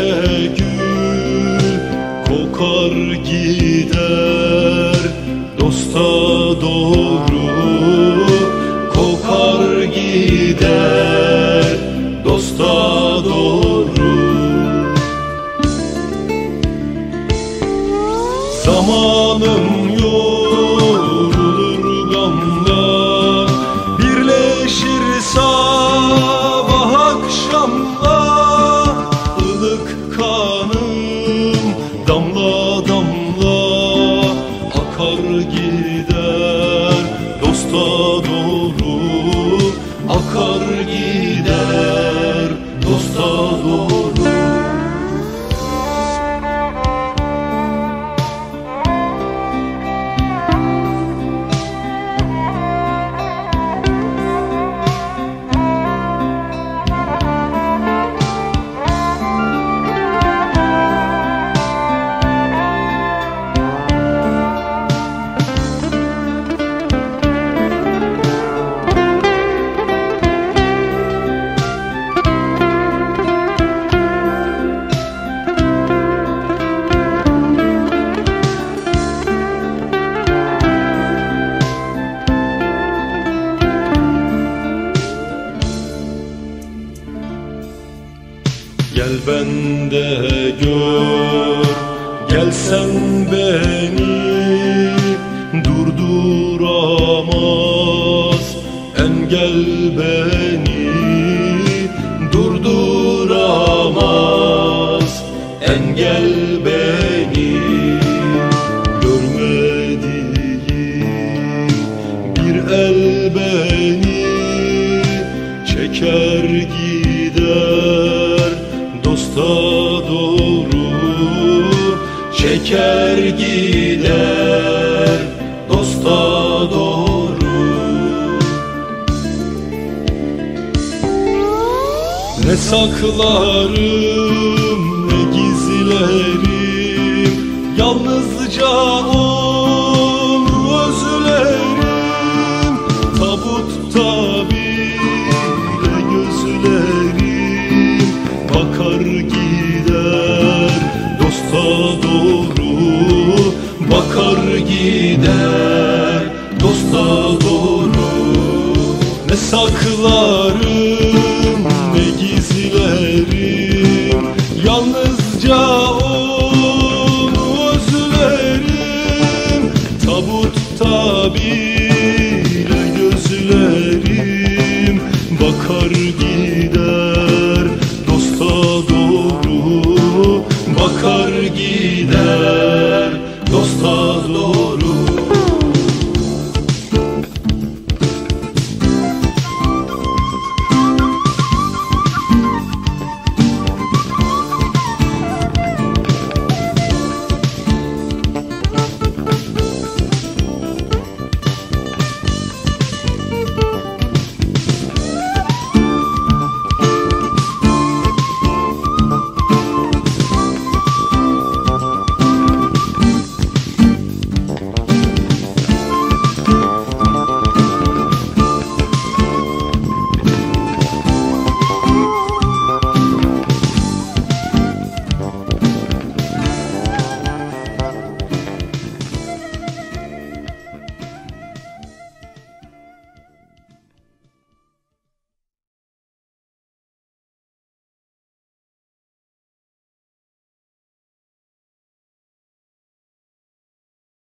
Menekşe gül kokar gider. Dosta doğru Gel bende gör Gelsen beni. Durduramaz Engel beni. Durduramaz Engel beni. Görmediğim bir el beni Çeker gider Çeker gider dosta doğru. Ne saklarım ne gizlerim Yalnızca o akar gider dosta doğru. Ne saklarım? do